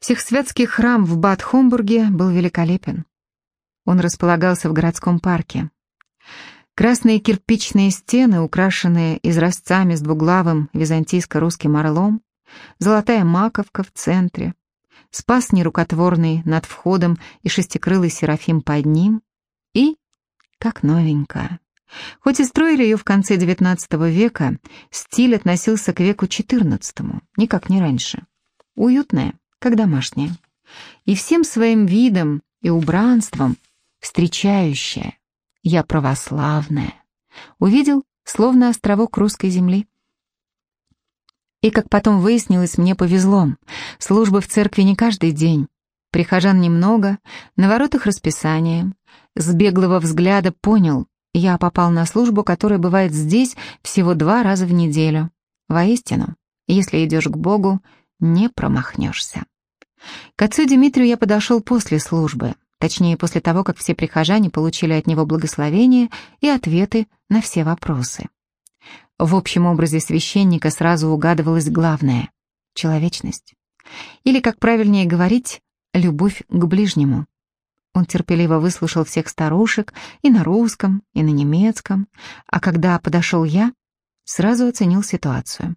Всехсвятский храм в Бад-Хомбурге был великолепен. Он располагался в городском парке. Красные кирпичные стены, украшенные изразцами с двуглавым византийско-русским орлом, золотая маковка в центре, спас нерукотворный над входом и шестикрылый серафим под ним, и, как новенькая. Хоть и строили ее в конце XIX века, стиль относился к веку XIV, никак не раньше. Уютная, как домашняя. И всем своим видом и убранством встречающая. Я православная. Увидел, словно островок русской земли. И, как потом выяснилось, мне повезло. Службы в церкви не каждый день. Прихожан немного, на воротах расписание. С беглого взгляда понял, я попал на службу, которая бывает здесь всего два раза в неделю. Воистину, если идешь к Богу, не промахнешься. К отцу Дмитрию я подошел после службы, точнее, после того, как все прихожане получили от него благословение и ответы на все вопросы. В общем образе священника сразу угадывалось главное — человечность. Или, как правильнее говорить, любовь к ближнему. Он терпеливо выслушал всех старушек и на русском, и на немецком, а когда подошел я, сразу оценил ситуацию.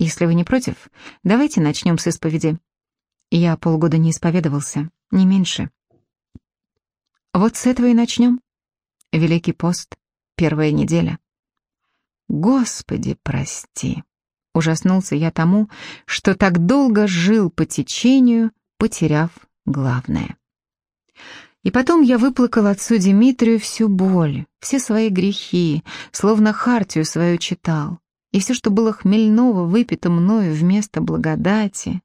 Если вы не против, давайте начнем с исповеди. Я полгода не исповедовался, не меньше. Вот с этого и начнем. Великий пост, первая неделя. Господи, прости. Ужаснулся я тому, что так долго жил по течению, потеряв главное. И потом я выплакал отцу Дмитрию всю боль, все свои грехи, словно хартию свою читал и все, что было хмельного, выпито мною вместо благодати,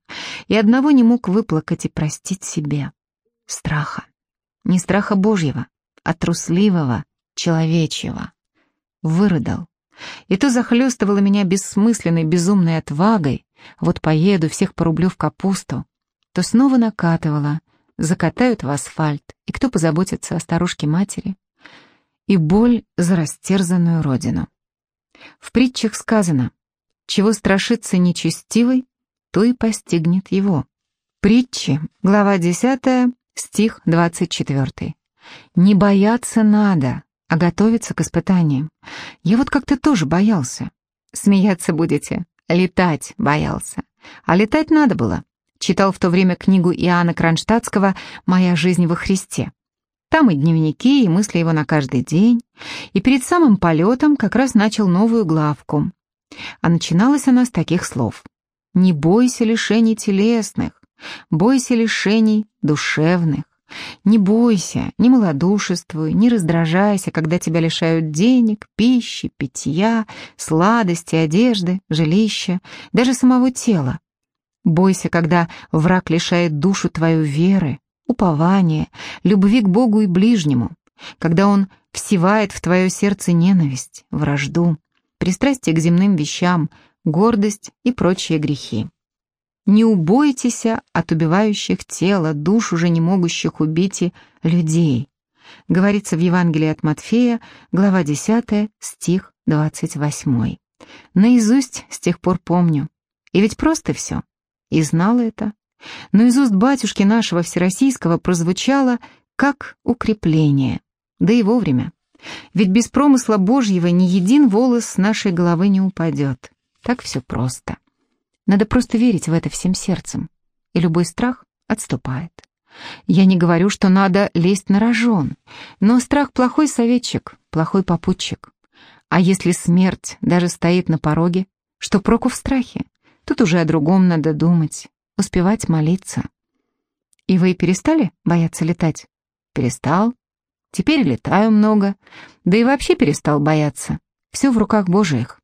и одного не мог выплакать и простить себе — страха. Не страха Божьего, а трусливого, человечьего. Вырыдал. И то захлестывало меня бессмысленной, безумной отвагой, вот поеду, всех порублю в капусту, то снова накатывало, закатают в асфальт, и кто позаботится о старушке-матери? И боль за растерзанную родину. В притчах сказано, чего страшится нечестивый, то и постигнет его. Притчи, глава 10, стих 24. Не бояться надо, а готовиться к испытаниям. Я вот как-то тоже боялся. Смеяться будете, летать боялся. А летать надо было. Читал в то время книгу Иоанна Кронштадтского «Моя жизнь во Христе». Там и дневники, и мысли его на каждый день. И перед самым полетом как раз начал новую главку. А начиналась она с таких слов. «Не бойся лишений телесных, бойся лишений душевных. Не бойся, не малодушествуй, не раздражайся, когда тебя лишают денег, пищи, питья, сладости, одежды, жилища, даже самого тела. Бойся, когда враг лишает душу твою веры, упование, любви к Богу и ближнему, когда Он всевает в твое сердце ненависть, вражду, пристрастие к земным вещам, гордость и прочие грехи. Не убойтесь от убивающих тело, душ уже не могущих убить и людей. Говорится в Евангелии от Матфея, глава 10, стих 28. Наизусть с тех пор помню. И ведь просто все. И знала это, но из уст батюшки нашего Всероссийского прозвучало как укрепление, да и вовремя. Ведь без промысла Божьего ни един волос с нашей головы не упадет. Так все просто. Надо просто верить в это всем сердцем, и любой страх отступает. Я не говорю, что надо лезть на рожон, но страх плохой советчик, плохой попутчик. А если смерть даже стоит на пороге, что проку в страхе? Тут уже о другом надо думать успевать молиться. И вы перестали бояться летать? Перестал. Теперь летаю много. Да и вообще перестал бояться. Все в руках Божиих.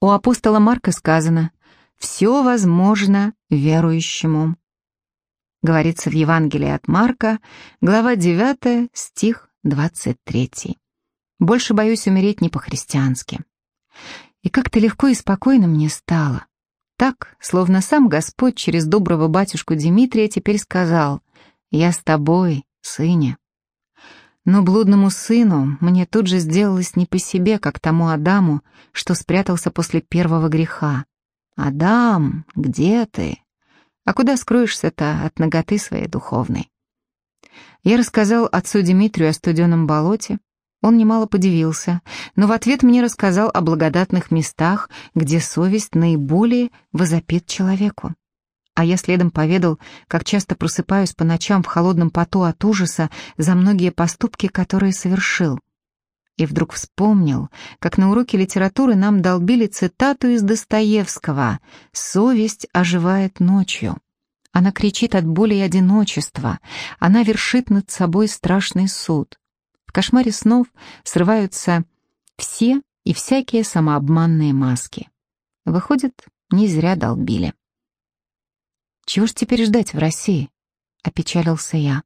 У апостола Марка сказано «Все возможно верующему». Говорится в Евангелии от Марка, глава 9, стих 23. Больше боюсь умереть не по-христиански. И как-то легко и спокойно мне стало. Так, словно сам Господь через доброго батюшку Дмитрия теперь сказал «Я с тобой, сыне». Но блудному сыну мне тут же сделалось не по себе, как тому Адаму, что спрятался после первого греха. «Адам, где ты? А куда скроешься-то от ноготы своей духовной? Я рассказал отцу Дмитрию о студеном болоте. Он немало подивился, но в ответ мне рассказал о благодатных местах, где совесть наиболее возопит человеку. А я следом поведал, как часто просыпаюсь по ночам в холодном поту от ужаса за многие поступки, которые совершил. И вдруг вспомнил, как на уроке литературы нам долбили цитату из Достоевского «Совесть оживает ночью». Она кричит от боли и одиночества, она вершит над собой страшный суд. Кошмаре снов срываются все и всякие самообманные маски. Выходит, не зря долбили. «Чего ж теперь ждать в России?» — опечалился я.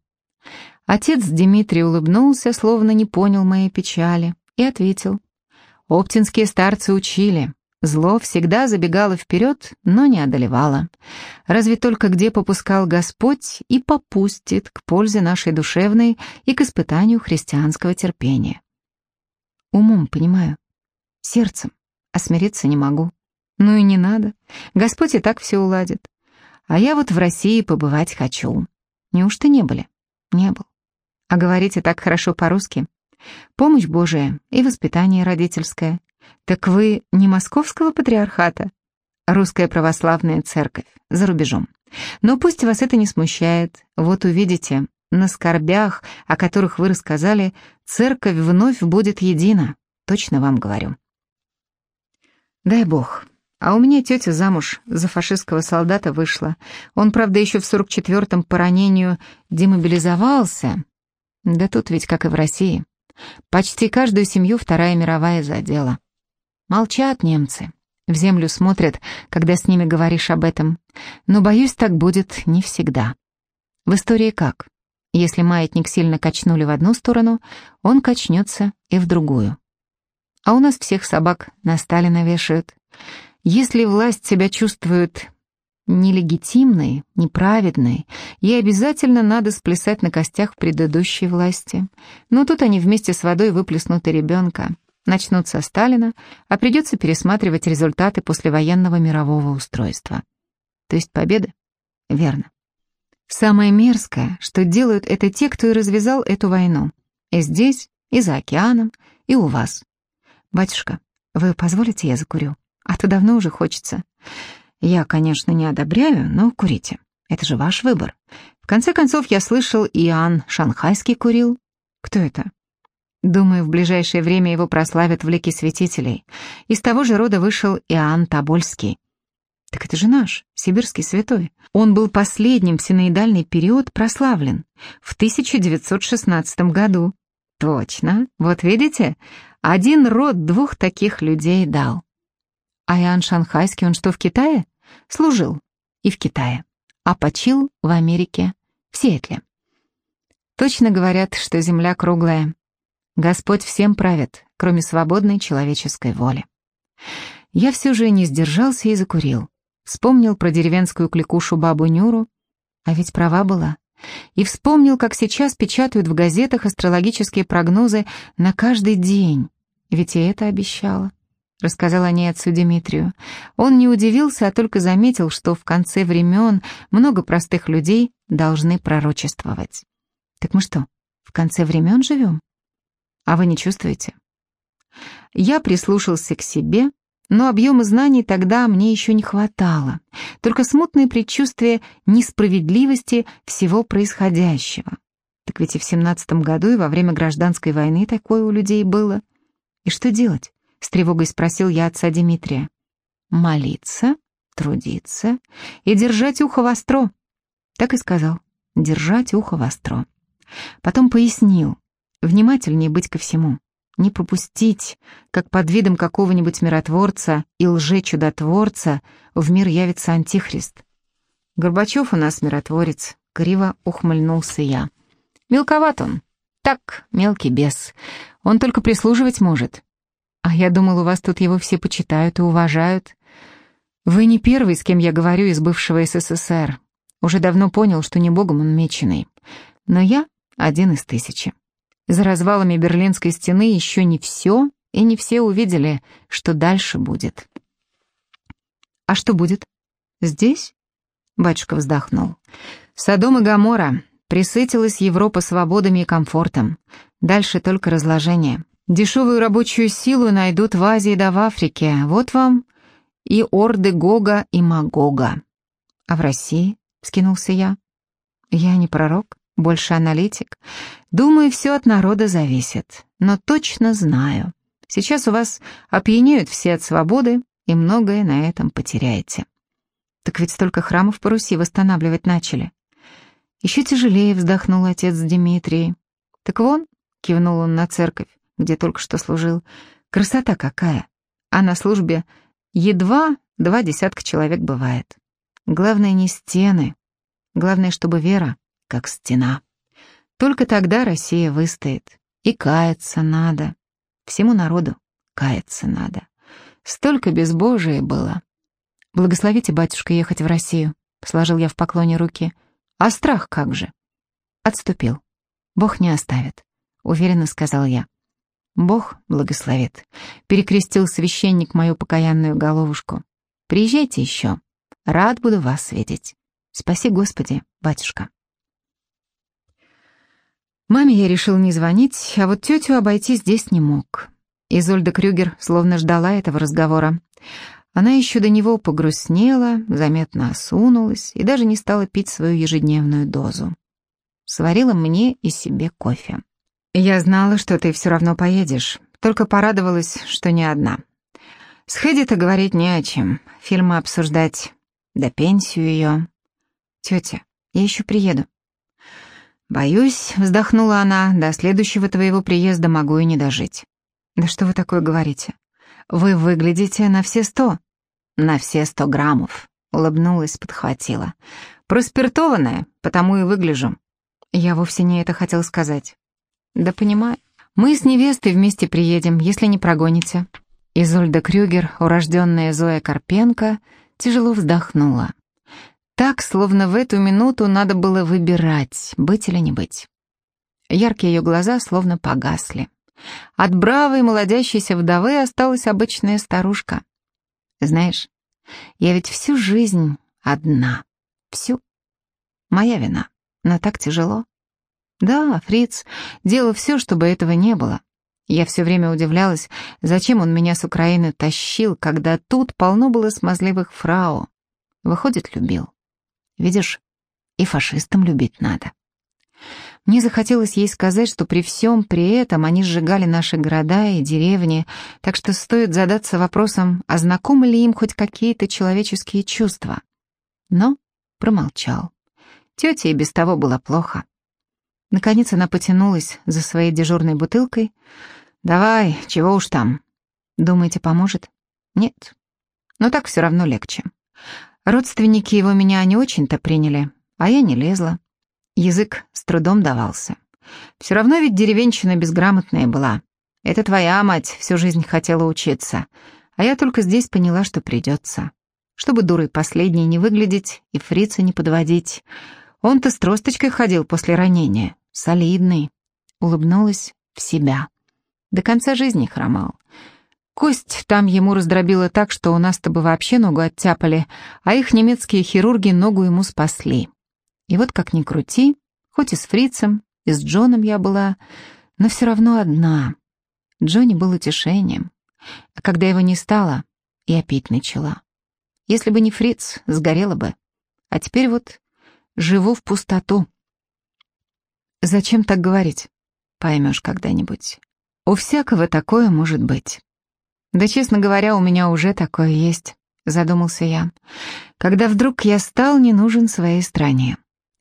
Отец Дмитрий улыбнулся, словно не понял моей печали, и ответил. Оптинские старцы учили. Зло всегда забегало вперед, но не одолевало. Разве только где попускал Господь и попустит к пользе нашей душевной и к испытанию христианского терпения. Умом понимаю, сердцем, а смириться не могу. Ну и не надо, Господь и так все уладит. А я вот в России побывать хочу. Неужто не были? Не был. А говорите так хорошо по-русски. Помощь Божия и воспитание родительское. Так вы не московского патриархата? Русская православная церковь, за рубежом. Но пусть вас это не смущает. Вот увидите, на скорбях, о которых вы рассказали, церковь вновь будет едина. Точно вам говорю. Дай Бог, а у меня тетя замуж за фашистского солдата вышла. Он, правда, еще в 44-м по ранению демобилизовался. Да тут ведь как и в России. Почти каждую семью Вторая мировая задела. Молчат немцы. В землю смотрят, когда с ними говоришь об этом. Но, боюсь, так будет не всегда. В истории как? Если маятник сильно качнули в одну сторону, он качнется и в другую. А у нас всех собак на Сталина вешают. Если власть себя чувствует нелегитимной, неправедной, ей обязательно надо сплясать на костях предыдущей власти. Но тут они вместе с водой выплеснут и ребенка. Начнут со Сталина, а придется пересматривать результаты послевоенного мирового устройства. То есть победы? Верно. Самое мерзкое, что делают это те, кто и развязал эту войну. И здесь, и за океаном, и у вас. Батюшка, вы позволите я закурю? А то давно уже хочется. Я, конечно, не одобряю, но курите. Это же ваш выбор. В конце концов, я слышал, Иоанн Шанхайский курил. Кто это? Думаю, в ближайшее время его прославят в лике святителей. Из того же рода вышел Иоанн Тобольский. Так это же наш, сибирский святой. Он был последним в синоидальный период прославлен в 1916 году. Точно, вот видите, один род двух таких людей дал. А Иоанн Шанхайский, он что, в Китае? Служил. И в Китае. А почил в Америке, в Сиэтле. Точно говорят, что земля круглая. Господь всем правит, кроме свободной человеческой воли. Я все же не сдержался и закурил. Вспомнил про деревенскую кликушу бабу Нюру, а ведь права была. И вспомнил, как сейчас печатают в газетах астрологические прогнозы на каждый день. Ведь и это обещала рассказал о ней отцу Дмитрию. Он не удивился, а только заметил, что в конце времен много простых людей должны пророчествовать. Так мы что, в конце времен живем? А вы не чувствуете? Я прислушался к себе, но объема знаний тогда мне еще не хватало, только смутное предчувствие несправедливости всего происходящего. Так ведь и в семнадцатом году, и во время гражданской войны такое у людей было. И что делать? — с тревогой спросил я отца Дмитрия. «Молиться, трудиться и держать ухо востро». Так и сказал, держать ухо востро. Потом пояснил, внимательнее быть ко всему, не пропустить, как под видом какого-нибудь миротворца и лже-чудотворца в мир явится антихрист. Горбачев у нас миротворец, криво ухмыльнулся я. Мелковат он, так, мелкий бес, он только прислуживать может, а я думал, у вас тут его все почитают и уважают. Вы не первый, с кем я говорю из бывшего СССР. Уже давно понял, что не богом он меченый. Но я один из тысячи. За развалами Берлинской стены еще не все, и не все увидели, что дальше будет. А что будет? Здесь? Батюшка вздохнул. Содом и Гамора. Присытилась Европа свободами и комфортом. Дальше только разложение. Дешевую рабочую силу найдут в Азии да в Африке. Вот вам и орды Гога и Магога. А в России? Скинулся я. Я не пророк, больше аналитик. Думаю, все от народа зависит. Но точно знаю. Сейчас у вас опьянеют все от свободы, и многое на этом потеряете. Так ведь столько храмов по Руси восстанавливать начали. Еще тяжелее вздохнул отец Дмитрий. Так вон, кивнул он на церковь, где только что служил. Красота какая! А на службе едва два десятка человек бывает. Главное не стены. Главное, чтобы вера, как стена. Только тогда Россия выстоит. И каяться надо. Всему народу каяться надо. Столько безбожия было. «Благословите, батюшка, ехать в Россию», — сложил я в поклоне руки. «А страх как же?» Отступил. «Бог не оставит», — уверенно сказал я. «Бог благословит», — перекрестил священник мою покаянную головушку. «Приезжайте еще. Рад буду вас видеть. Спаси Господи, батюшка». Маме я решил не звонить, а вот тетю обойти здесь не мог. Изольда Крюгер словно ждала этого разговора. Она еще до него погрустнела, заметно осунулась и даже не стала пить свою ежедневную дозу. Сварила мне и себе кофе. «Я знала, что ты все равно поедешь, только порадовалась, что не одна. С Хэдди-то говорить не о чем, фильмы обсуждать, да пенсию ее. Тетя, я еще приеду». «Боюсь», — вздохнула она, — «до следующего твоего приезда могу и не дожить». «Да что вы такое говорите? Вы выглядите на все сто». «На все сто граммов», — улыбнулась, подхватила. «Проспиртованная, потому и выгляжу». Я вовсе не это хотел сказать. «Да понимаю. Мы с невестой вместе приедем, если не прогоните». Изольда Крюгер, урожденная Зоя Карпенко, тяжело вздохнула. Так, словно в эту минуту надо было выбирать, быть или не быть. Яркие ее глаза словно погасли. От бравой молодящейся вдовы осталась обычная старушка. Знаешь, я ведь всю жизнь одна. Всю. Моя вина. Но так тяжело. Да, Фриц делал все, чтобы этого не было. Я все время удивлялась, зачем он меня с Украины тащил, когда тут полно было смазливых фрау. Выходит, любил. Видишь, и фашистам любить надо. Мне захотелось ей сказать, что при всем при этом они сжигали наши города и деревни, так что стоит задаться вопросом, а знакомы ли им хоть какие-то человеческие чувства. Но промолчал. Тете и без того было плохо. Наконец она потянулась за своей дежурной бутылкой. «Давай, чего уж там. Думаете, поможет?» «Нет. Но так все равно легче. Родственники его меня не очень-то приняли, а я не лезла. Язык с трудом давался. Все равно ведь деревенщина безграмотная была. Это твоя мать всю жизнь хотела учиться, а я только здесь поняла, что придется. Чтобы дурой последней не выглядеть и фрица не подводить. Он-то с тросточкой ходил после ранения. Солидный. Улыбнулась в себя. До конца жизни хромал. Кость там ему раздробила так, что у нас-то бы вообще ногу оттяпали, а их немецкие хирурги ногу ему спасли. И вот как ни крути, хоть и с фрицем, и с Джоном я была, но все равно одна. Джонни был утешением. А когда его не стало, я пить начала. Если бы не фриц, сгорела бы. А теперь вот живу в пустоту. Зачем так говорить? Поймешь когда-нибудь. У всякого такое может быть. Да, честно говоря, у меня уже такое есть, задумался я. Когда вдруг я стал не нужен своей стране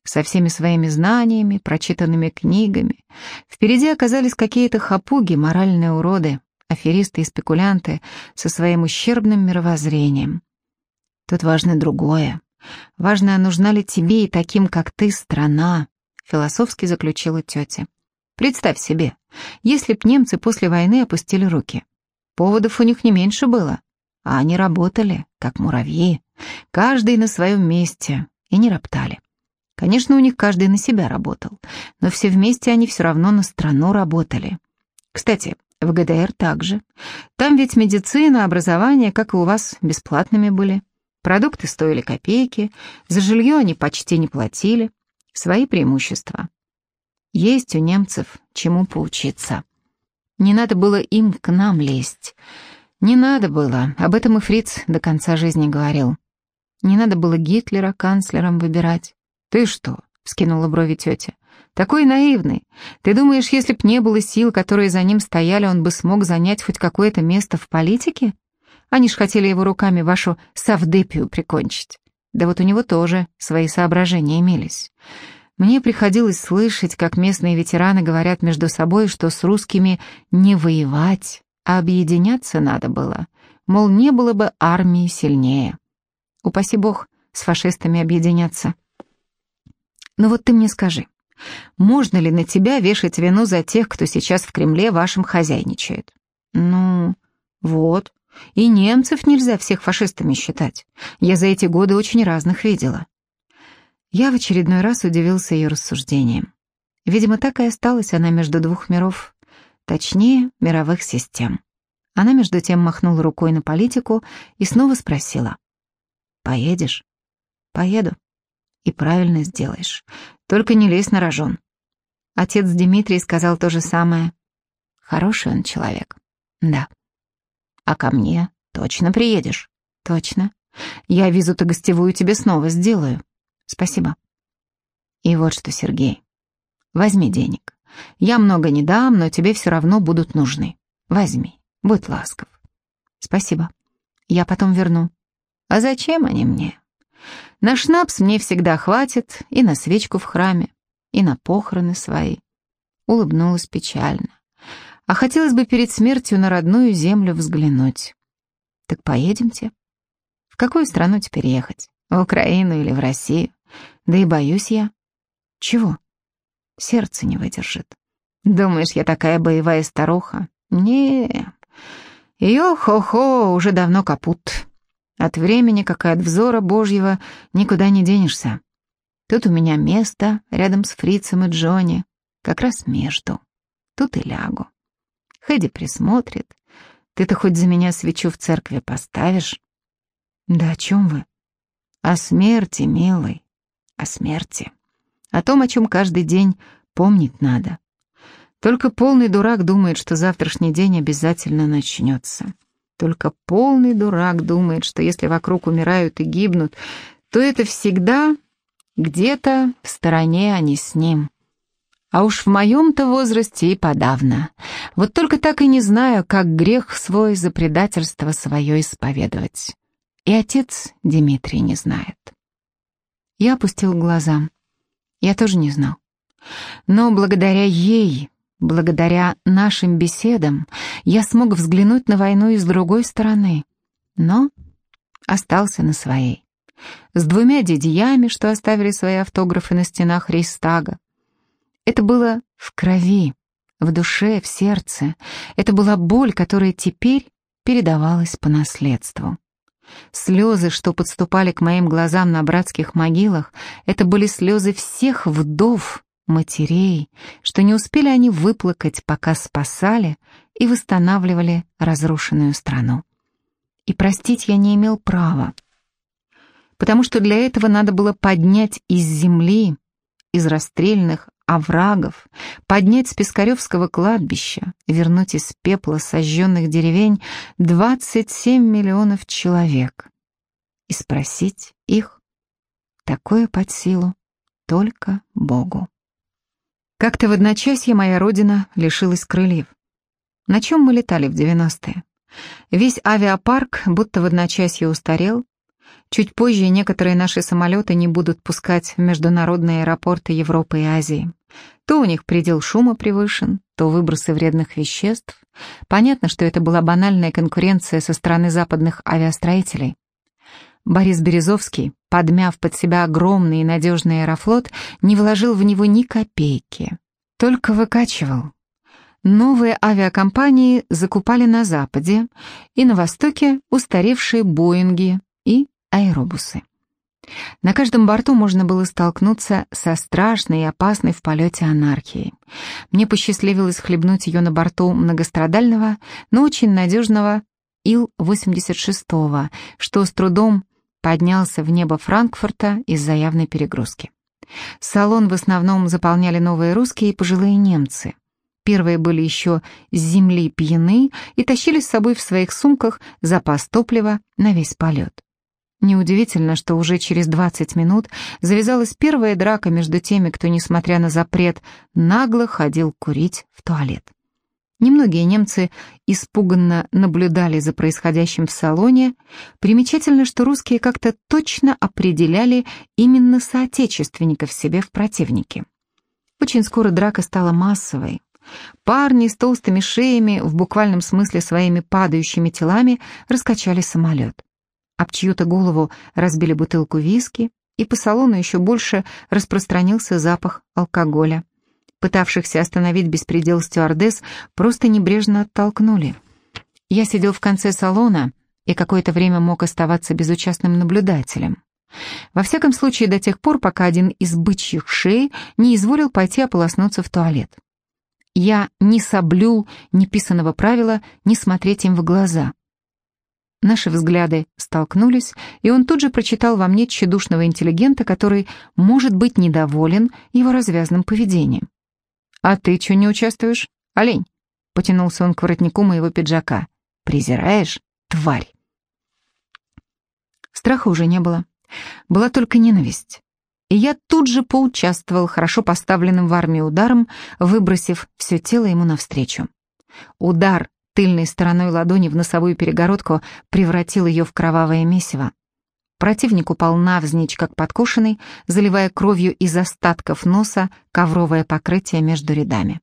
со всеми своими знаниями, прочитанными книгами. Впереди оказались какие-то хапуги, моральные уроды, аферисты и спекулянты со своим ущербным мировоззрением. Тут важно другое. Важно, нужна ли тебе и таким, как ты, страна, философски заключила тетя. Представь себе, если б немцы после войны опустили руки. Поводов у них не меньше было, а они работали, как муравьи, каждый на своем месте, и не роптали. Конечно, у них каждый на себя работал, но все вместе они все равно на страну работали. Кстати, в ГДР также. Там ведь медицина, образование, как и у вас, бесплатными были. Продукты стоили копейки, за жилье они почти не платили. Свои преимущества. Есть у немцев чему поучиться. Не надо было им к нам лезть. Не надо было, об этом и Фриц до конца жизни говорил. Не надо было Гитлера канцлером выбирать. «Ты что?» — вскинула брови тетя. «Такой наивный. Ты думаешь, если б не было сил, которые за ним стояли, он бы смог занять хоть какое-то место в политике? Они ж хотели его руками вашу совдепию прикончить. Да вот у него тоже свои соображения имелись. Мне приходилось слышать, как местные ветераны говорят между собой, что с русскими не воевать, а объединяться надо было. Мол, не было бы армии сильнее. Упаси бог, с фашистами объединяться. Ну вот ты мне скажи, можно ли на тебя вешать вину за тех, кто сейчас в Кремле вашим хозяйничает? Ну, вот. И немцев нельзя всех фашистами считать. Я за эти годы очень разных видела. Я в очередной раз удивился ее рассуждениям. Видимо, так и осталась она между двух миров, точнее, мировых систем. Она между тем махнула рукой на политику и снова спросила. «Поедешь?» «Поеду», и правильно сделаешь. Только не лезь на рожон. Отец Дмитрий сказал то же самое. Хороший он человек. Да. А ко мне точно приедешь? Точно. Я визу-то гостевую тебе снова сделаю. Спасибо. И вот что, Сергей. Возьми денег. Я много не дам, но тебе все равно будут нужны. Возьми. Будь ласков. Спасибо. Я потом верну. А зачем они мне? На шнапс мне всегда хватит и на свечку в храме, и на похороны свои. Улыбнулась печально. А хотелось бы перед смертью на родную землю взглянуть. Так поедемте. В какую страну теперь ехать? В Украину или в Россию? Да и боюсь я. Чего? Сердце не выдержит. Думаешь, я такая боевая старуха? Не, ее хо-хо уже давно капут. От времени, как и от взора Божьего, никуда не денешься. Тут у меня место рядом с Фрицем и Джонни, как раз между. Тут и лягу. Хэдди присмотрит. Ты-то хоть за меня свечу в церкви поставишь? Да о чем вы? О смерти, милый, о смерти. О том, о чем каждый день помнить надо. Только полный дурак думает, что завтрашний день обязательно начнется. Только полный дурак думает, что если вокруг умирают и гибнут, то это всегда где-то в стороне, а не с ним. А уж в моем-то возрасте и подавно. Вот только так и не знаю, как грех свой за предательство свое исповедовать. И отец Дмитрий не знает. Я опустил глаза. Я тоже не знал. Но благодаря ей Благодаря нашим беседам я смог взглянуть на войну из другой стороны, но остался на своей. С двумя дядьями, что оставили свои автографы на стенах Рейстага. Это было в крови, в душе, в сердце. Это была боль, которая теперь передавалась по наследству. Слезы, что подступали к моим глазам на братских могилах, это были слезы всех вдов, матерей, что не успели они выплакать, пока спасали и восстанавливали разрушенную страну. И простить я не имел права, потому что для этого надо было поднять из земли, из расстрельных оврагов, поднять с Пискаревского кладбища, вернуть из пепла сожженных деревень 27 миллионов человек и спросить их, такое под силу только Богу. Как-то в одночасье моя родина лишилась крыльев. На чем мы летали в 90-е? Весь авиапарк будто в одночасье устарел. Чуть позже некоторые наши самолеты не будут пускать в международные аэропорты Европы и Азии. То у них предел шума превышен, то выбросы вредных веществ. Понятно, что это была банальная конкуренция со стороны западных авиастроителей. Борис Березовский, подмяв под себя огромный и надежный аэрофлот, не вложил в него ни копейки, только выкачивал. Новые авиакомпании закупали на Западе и на Востоке устаревшие Боинги и аэробусы. На каждом борту можно было столкнуться со страшной и опасной в полете анархией. Мне посчастливилось хлебнуть ее на борту многострадального, но очень надежного Ил-86, что с трудом поднялся в небо Франкфурта из-за явной перегрузки. Салон в основном заполняли новые русские и пожилые немцы. Первые были еще с земли пьяны и тащили с собой в своих сумках запас топлива на весь полет. Неудивительно, что уже через 20 минут завязалась первая драка между теми, кто, несмотря на запрет, нагло ходил курить в туалет. Немногие немцы испуганно наблюдали за происходящим в салоне. Примечательно, что русские как-то точно определяли именно соотечественников себе в противнике. Очень скоро драка стала массовой. Парни с толстыми шеями, в буквальном смысле своими падающими телами, раскачали самолет. Об чью-то голову разбили бутылку виски, и по салону еще больше распространился запах алкоголя. Пытавшихся остановить беспредел стюардесс просто небрежно оттолкнули. Я сидел в конце салона и какое-то время мог оставаться безучастным наблюдателем. Во всяком случае, до тех пор, пока один из бычьих шеи не изволил пойти ополоснуться в туалет. Я не соблюл неписанного правила не смотреть им в глаза. Наши взгляды столкнулись, и он тут же прочитал во мне тщедушного интеллигента, который может быть недоволен его развязным поведением. «А ты что не участвуешь, олень?» — потянулся он к воротнику моего пиджака. «Презираешь, тварь?» Страха уже не было. Была только ненависть. И я тут же поучаствовал хорошо поставленным в армии ударом, выбросив все тело ему навстречу. Удар тыльной стороной ладони в носовую перегородку превратил ее в кровавое месиво. Противник упал навзничь, как подкошенный, заливая кровью из остатков носа ковровое покрытие между рядами.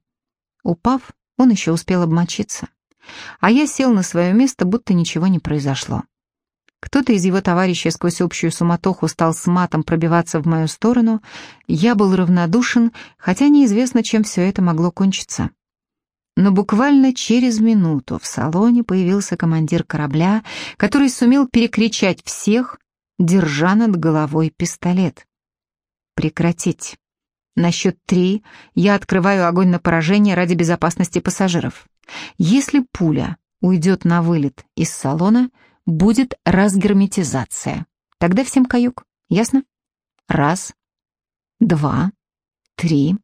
Упав, он еще успел обмочиться. А я сел на свое место, будто ничего не произошло. Кто-то из его товарищей сквозь общую суматоху стал с матом пробиваться в мою сторону. Я был равнодушен, хотя неизвестно, чем все это могло кончиться. Но буквально через минуту в салоне появился командир корабля, который сумел перекричать всех, держа над головой пистолет. «Прекратить. На счет три я открываю огонь на поражение ради безопасности пассажиров. Если пуля уйдет на вылет из салона, будет разгерметизация. Тогда всем каюк, ясно? Раз, два, три».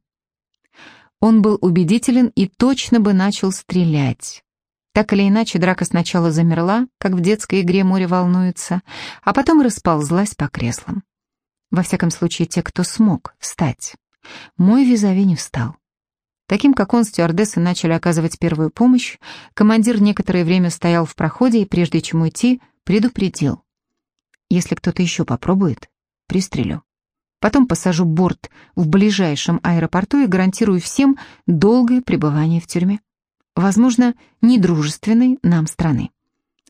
Он был убедителен и точно бы начал стрелять. Так или иначе, драка сначала замерла, как в детской игре море волнуется, а потом расползлась по креслам. Во всяком случае, те, кто смог встать. Мой визави не встал. Таким, как он, стюардессы начали оказывать первую помощь, командир некоторое время стоял в проходе и, прежде чем уйти, предупредил. Если кто-то еще попробует, пристрелю. Потом посажу борт в ближайшем аэропорту и гарантирую всем долгое пребывание в тюрьме возможно, недружественной нам страны.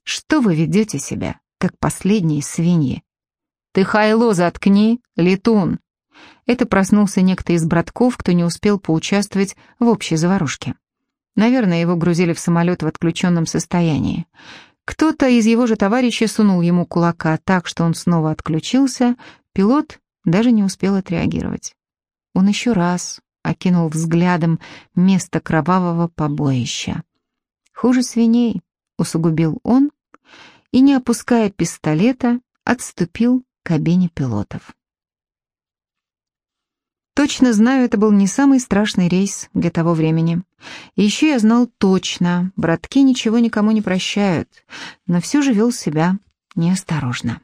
Что вы ведете себя, как последние свиньи? Ты хайло заткни, летун. Это проснулся некто из братков, кто не успел поучаствовать в общей заварушке. Наверное, его грузили в самолет в отключенном состоянии. Кто-то из его же товарищей сунул ему кулака так, что он снова отключился, пилот даже не успел отреагировать. Он еще раз окинул взглядом место кровавого побоища. «Хуже свиней», — усугубил он, и, не опуская пистолета, отступил к кабине пилотов. Точно знаю, это был не самый страшный рейс для того времени. И еще я знал точно, братки ничего никому не прощают, но все же вел себя неосторожно.